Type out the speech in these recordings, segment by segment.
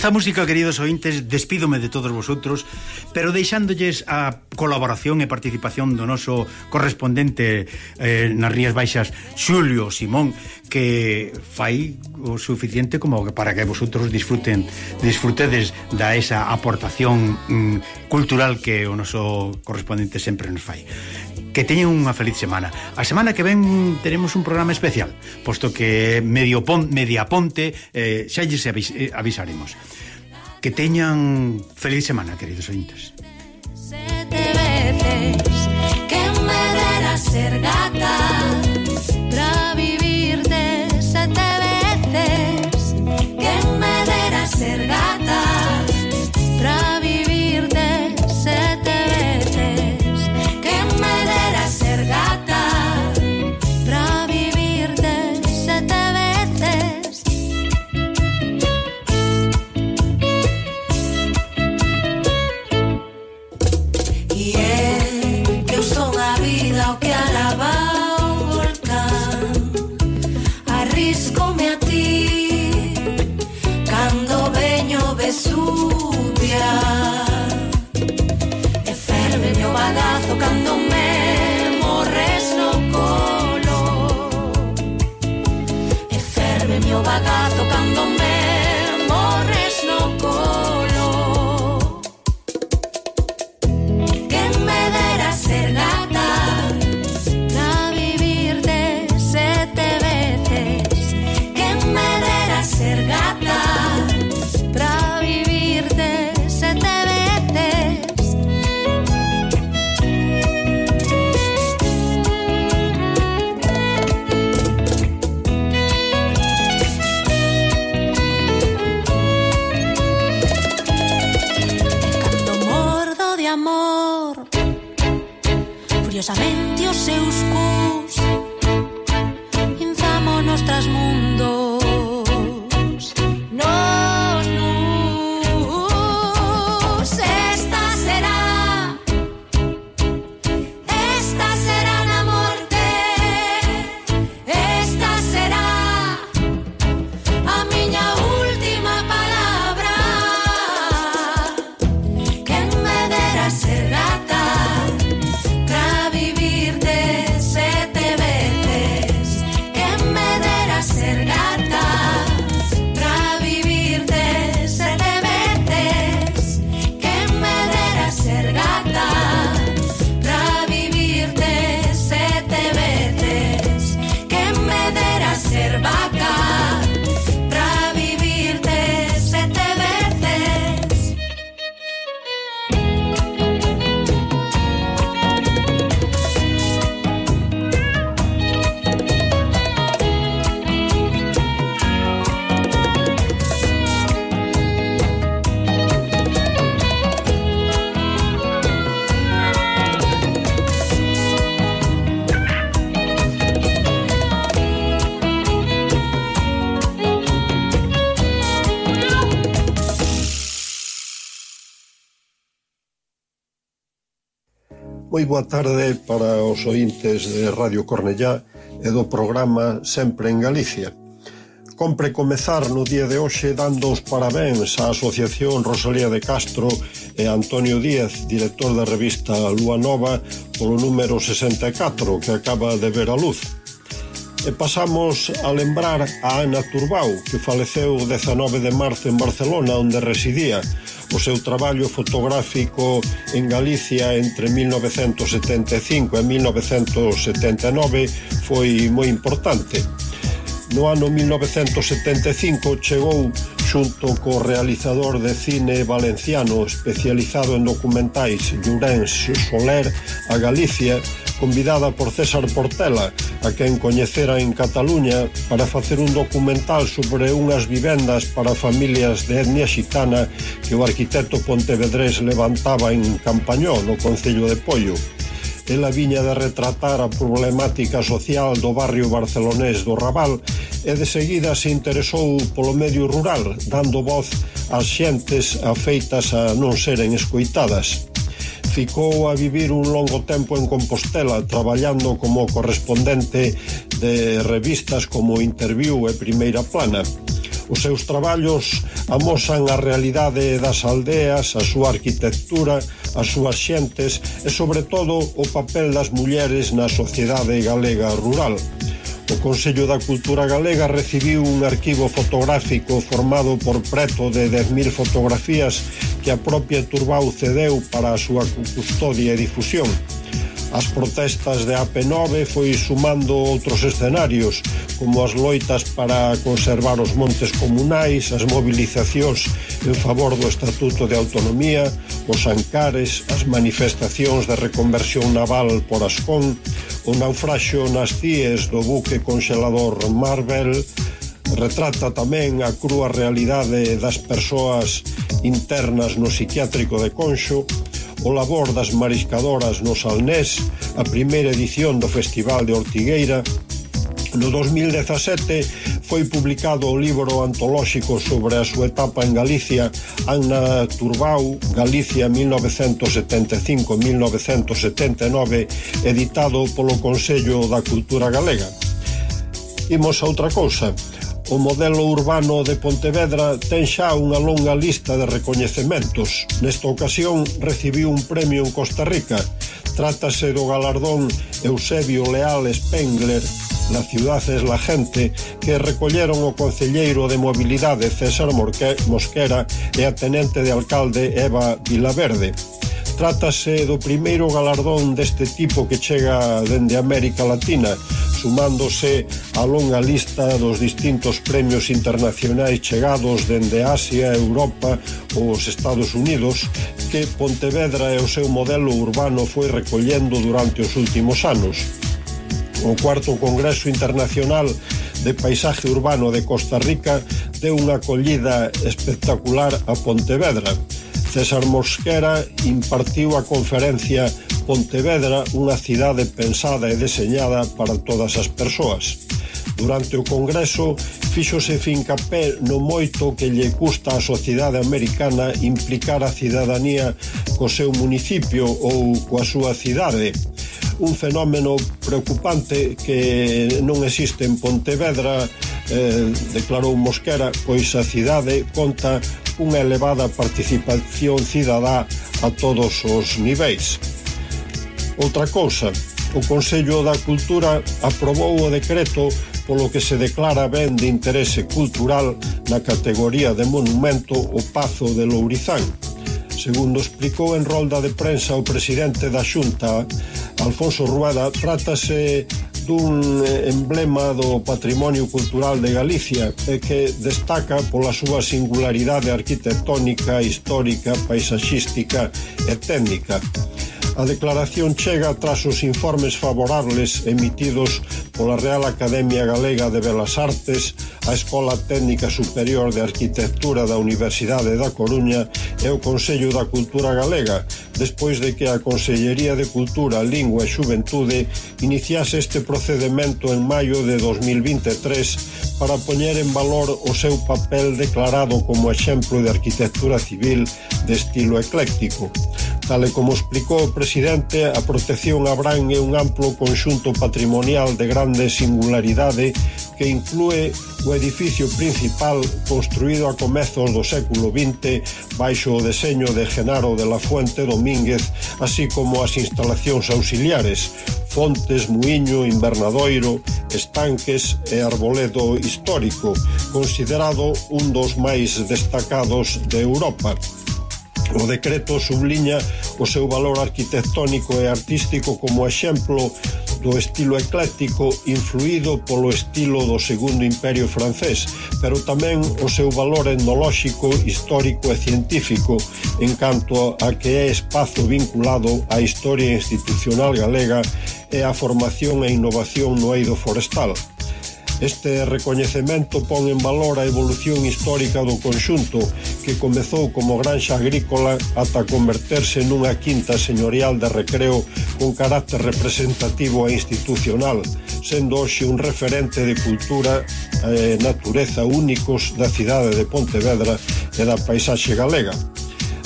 esta música, queridos ointes, despídome de todos vosotros, pero deixándolles a colaboración e participación do noso correspondente eh, nas Rías Baixas, Xulio Simón, que fai o suficiente como para que vosotros disfruten disfrutedes da esa aportación mm, cultural que o noso correspondente sempre nos fai que teñen unha feliz semana. A semana que ven teremos un programa especial, posto que medio pon, media ponte eh, xa lles avis, eh, avisaremos. Que teñan feliz semana, queridos ointes. Sete veces que me dera ser Moi boa tarde para os ointes de Radio Cornellá e do programa Sempre en Galicia. Compre comezar no día de hoxe dando os parabéns á Asociación Rosalía de Castro e Antonio Díaz, director da revista Lua Nova, polo número 64 que acaba de ver a luz. E pasamos a lembrar a Ana Turbau, que faleceu o 19 de marzo en Barcelona, onde residía. O seu traballo fotográfico en Galicia entre 1975 e 1979 foi moi importante. No ano 1975 chegou xunto co realizador de cine valenciano especializado en documentais Llorenç Soler a Galicia convidada por César Portela, a quen coñecera en Cataluña para facer un documental sobre unhas vivendas para familias de etnia xitana que o arquitecto pontevedrés levantaba en Campañó, no Concello de Pollo. Ela viña de retratar a problemática social do barrio barcelonés do Raval e de seguida se interesou polo medio rural, dando voz ás xentes afeitas a non seren escoitadas ficou a vivir un longo tempo en Compostela traballando como correspondente de revistas como Interview e Primeira Plana. Os seus traballos amosan a realidade das aldeas, a súa arquitectura, as súas xentes e, sobre todo, o papel das mulleres na sociedade galega rural. O Consello da Cultura Galega recibiu un arquivo fotográfico formado por preto de 10.000 fotografías que a propia Turbau cedeu para a súa custodia e difusión. As protestas de AP9 foi sumando outros escenarios, como as loitas para conservar os montes comunais, as mobilizacións en favor do Estatuto de Autonomía, os ancares, as manifestacións de reconversión naval por Ascón, O naufraxo nas cies do buque conxelador Marvel retrata tamén a crúa realidade das persoas internas no psiquiátrico de Conxo, o labor das mariscadoras no Salnés, a primeira edición do Festival de Ortigueira, No 2017 foi publicado o libro antolóxico sobre a súa etapa en Galicia Anna Turbau, Galicia 1975-1979, editado polo Consello da Cultura Galega. Imos a outra cousa. O modelo urbano de Pontevedra ten xa unha longa lista de recoñecementos. Nesta ocasión recibiu un premio en Costa Rica. Trátase do galardón Eusebio Leal Spengler na ciudad gente que recolleron o Concelleiro de Mobilidade César Mosquera e a Tenente de Alcalde Eva Vilaverde. Trátase do primeiro galardón deste tipo que chega dende América Latina, sumándose a longa lista dos distintos premios internacionais chegados dende Asia, Europa ou os Estados Unidos, que Pontevedra e o seu modelo urbano foi recollendo durante os últimos anos. O cuarto Congreso Internacional de Paisaje Urbano de Costa Rica deu unha acollida espectacular a Pontevedra. César Mosquera impartiu a conferencia Pontevedra, unha cidade pensada e deseñada para todas as persoas. Durante o Congreso fíxose fincapé no moito que lle custa á sociedade americana implicar a cidadanía co seu municipio ou coa súa cidade un fenómeno preocupante que non existe en Pontevedra, eh, declarou Mosquera, pois a cidade conta unha elevada participación cidadá a todos os niveis. Outra cousa, o Consello da Cultura aprobou o decreto polo que se declara ben de interese cultural na categoría de monumento o Pazo de Lourizán. Segundo explicou en rolda de prensa o presidente da Xunta, Alfonso Rueda trátase dun eh, emblema do patrimonio cultural de Galicia e que destaca pola súa singularidade arquitectónica, histórica, paisaxística e técnica. A declaración chega tras os informes favorables emitidos pola Real Academia Galega de Belas Artes, a Escola Técnica Superior de Arquitectura da Universidade da Coruña e o Consello da Cultura Galega, despois de que a Consellería de Cultura, Lingua e Xuventude iniciase este procedimento en maio de 2023 para poñer en valor o seu papel declarado como exemplo de arquitectura civil de estilo ecléctico. Tal e como explicou o presidente, a protección abrangue é un amplo conxunto patrimonial de grande singularidade que inclúe o edificio principal construído a comezos do século XX baixo o deseño de Genaro de la Fuente Domínguez, así como as instalacións auxiliares, fontes, muiño, invernadoiro, estanques e arboledo histórico, considerado un dos máis destacados de Europa. O decreto subliña o seu valor arquitectónico e artístico como exemplo do estilo ecléctico influído polo estilo do Segundo Imperio francés, pero tamén o seu valor etnolóxico, histórico e científico en canto a que é espazo vinculado á historia institucional galega e á formación e innovación no eido forestal. Este recoñecemento pon en valor a evolución histórica do conxunto, que comezou como granxa agrícola ata converterse nunha quinta señorial de recreo con carácter representativo e institucional, sendo hoxe un referente de cultura e natureza únicos da cidade de Pontevedra e da paisaxe galega.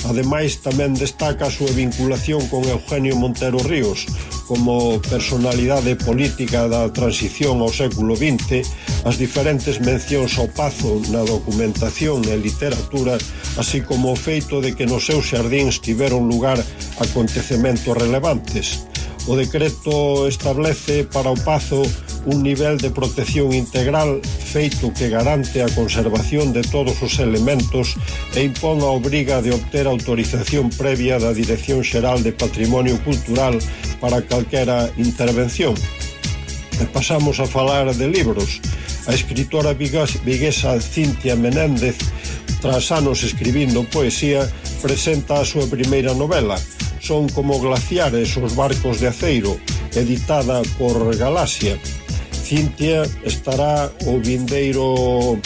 Ademais, tamén destaca a súa vinculación con Eugenio Montero Ríos, como personalidade política da transición ao século XX, as diferentes mencións ao pazo na documentación e literatura, así como o feito de que nos seus xardíns tiveron lugar acontecementos relevantes. O decreto establece para o pazo un nivel de protección integral feito que garante a conservación de todos os elementos e impón a obriga de obter autorización previa da Dirección Xeral de Patrimonio Cultural para calquera intervención. E pasamos a falar de libros. A escritora viguesa Cintia Menéndez, tras anos escribindo poesía, presenta a súa primeira novela. Son como glaciares os barcos de aceiro, editada por Galaxia. Cintia estará o vindeiro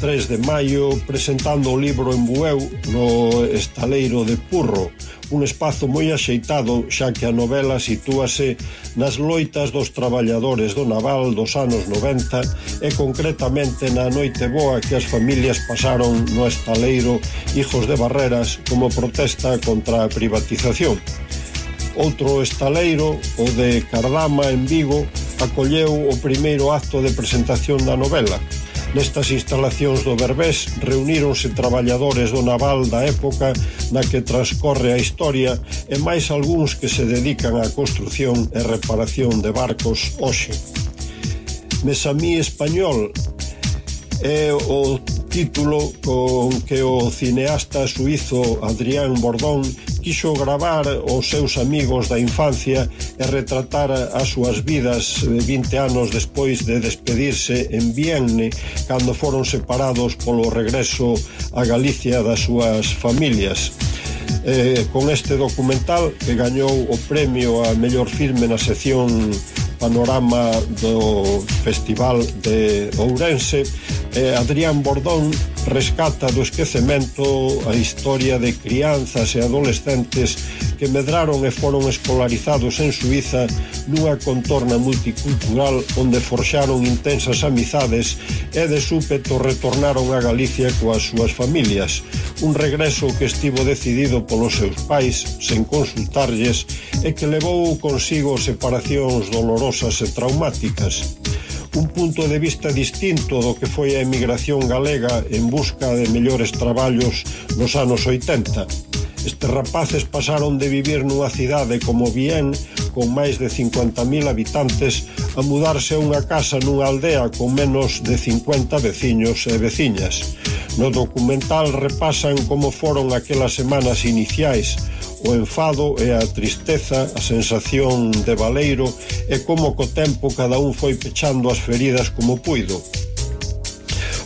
3 de maio presentando o libro en Bueu no estaleiro de Purro, un espazo moi axeitado xa que a novela sitúase nas loitas dos traballadores do naval dos anos 90 e concretamente na noite boa que as familias pasaron no estaleiro Hijos de Barreras como protesta contra a privatización. Outro estaleiro, o de Cardama en Vigo, acolleu o primeiro acto de presentación da novela. Nestas instalacións do Berbés reuníronse traballadores do naval da época na que transcorre a historia e máis algúns que se dedican á construción e reparación de barcos hoxe. Mesamí Español é o título con que o cineasta suizo Adrián Bordón quixo gravar os seus amigos da infancia e retratar as súas vidas eh, 20 anos despois de despedirse en Vienne cando foron separados polo regreso a Galicia das súas familias. Eh, con este documental que gañou o premio a mellor filme na sección Panorama do Festival de Ourense eh, Adrián Bordón rescata do esquecemento a historia de crianzas e adolescentes que medraron e foron escolarizados en Suiza nunha contorna multicultural onde forxaron intensas amizades e de súpeto retornaron a Galicia coas súas familias. Un regreso que estivo decidido polos seus pais, sen consultarlles, e que levou consigo separacións dolorosas e traumáticas un punto de vista distinto do que foi a emigración galega en busca de mellores traballos nos anos 80. Estes rapaces pasaron de vivir nunha cidade como Vién con máis de 50.000 habitantes a mudarse a unha casa nunha aldea con menos de 50 veciños e veciñas No documental repasan como foron aquelas semanas iniciais, o enfado e a tristeza, a sensación de baleiro e como co tempo cada un foi pechando as feridas como puido.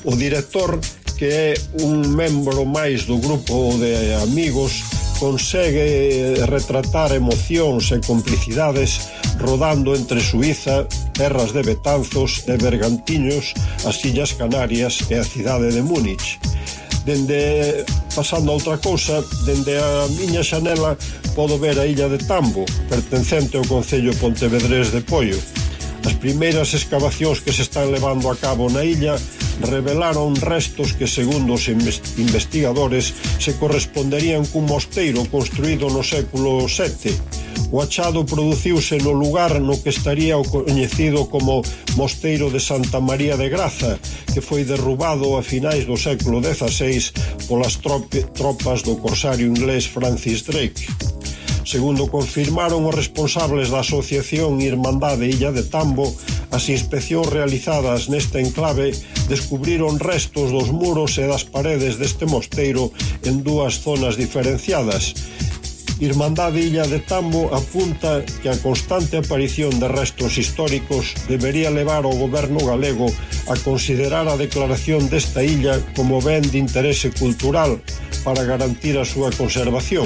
O director, que é un membro máis do grupo de amigos, consegue retratar emocións e complicidades rodando entre Suiza, terras de Betanzos e Bergantiños, as Illas Canarias e a cidade de Múnich dende pasando a outra cousa, dende a miña xanela podo ver a illa de Tambo, pertencente ao concello Pontevedrés de Poio. As primeiras excavacións que se están levando a cabo na illa revelaron restos que, segundo os investigadores, se corresponderían cun mosteiro construído no século VII. O achado produciuse no lugar no que estaría o coñecido como Mosteiro de Santa María de Graza, que foi derrubado a finais do século XVI polas tropas do corsario inglés Francis Drake. Segundo confirmaron os responsables da Asociación Irmandade Illa de Tambo, As inspeccións realizadas neste enclave descubriron restos dos muros e das paredes deste mosteiro en dúas zonas diferenciadas. Irmandade Illa de Tambo apunta que a constante aparición de restos históricos debería levar ao goberno galego a considerar a declaración desta illa como ben de interese cultural para garantir a súa conservación.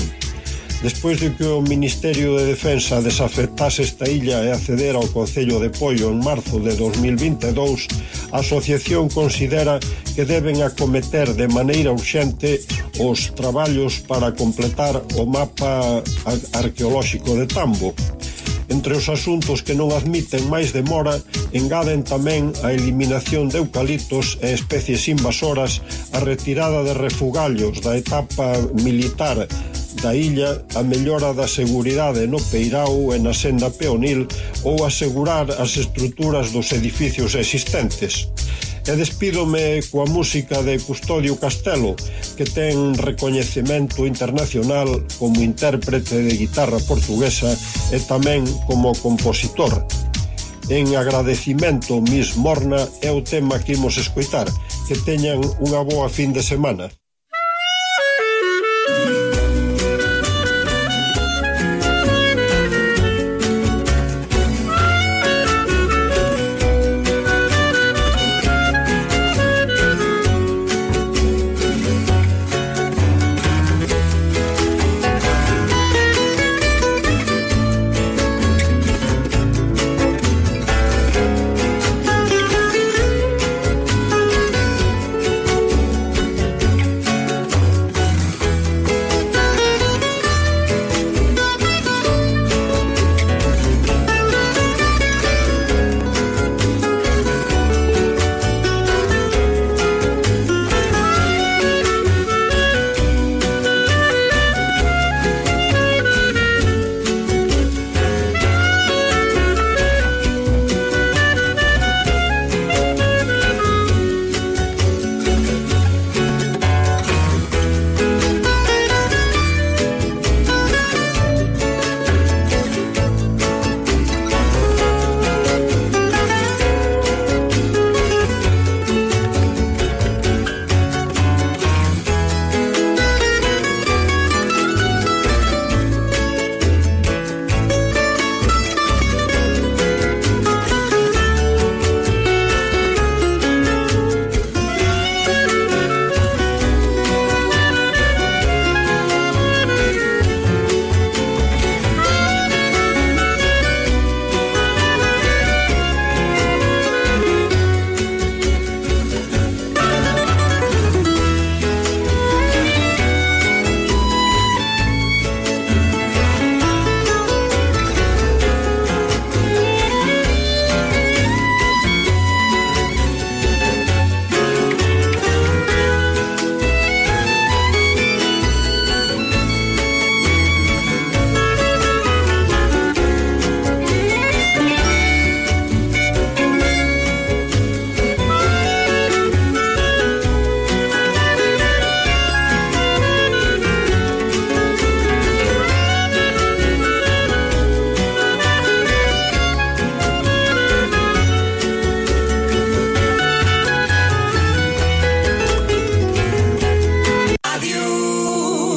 Despois de que o Ministerio de Defensa desafectase esta illa e acceder ao Concello de Poio en marzo de 2022, a asociación considera que deben acometer de maneira urxente os traballos para completar o mapa arqueolóxico de Tambo. Entre os asuntos que non admiten máis demora, engaden tamén a eliminación de eucaliptos e especies invasoras, a retirada de refugallos da etapa militar da illa, a mellora da seguridade no Peirao e na senda peonil ou asegurar as estruturas dos edificios existentes. E despídome coa música de Custodio Castelo, que ten recoñecemento internacional como intérprete de guitarra portuguesa e tamén como compositor. En agradecimento, Miss Morna é o tema que imos escoitar. Que teñan unha boa fin de semana.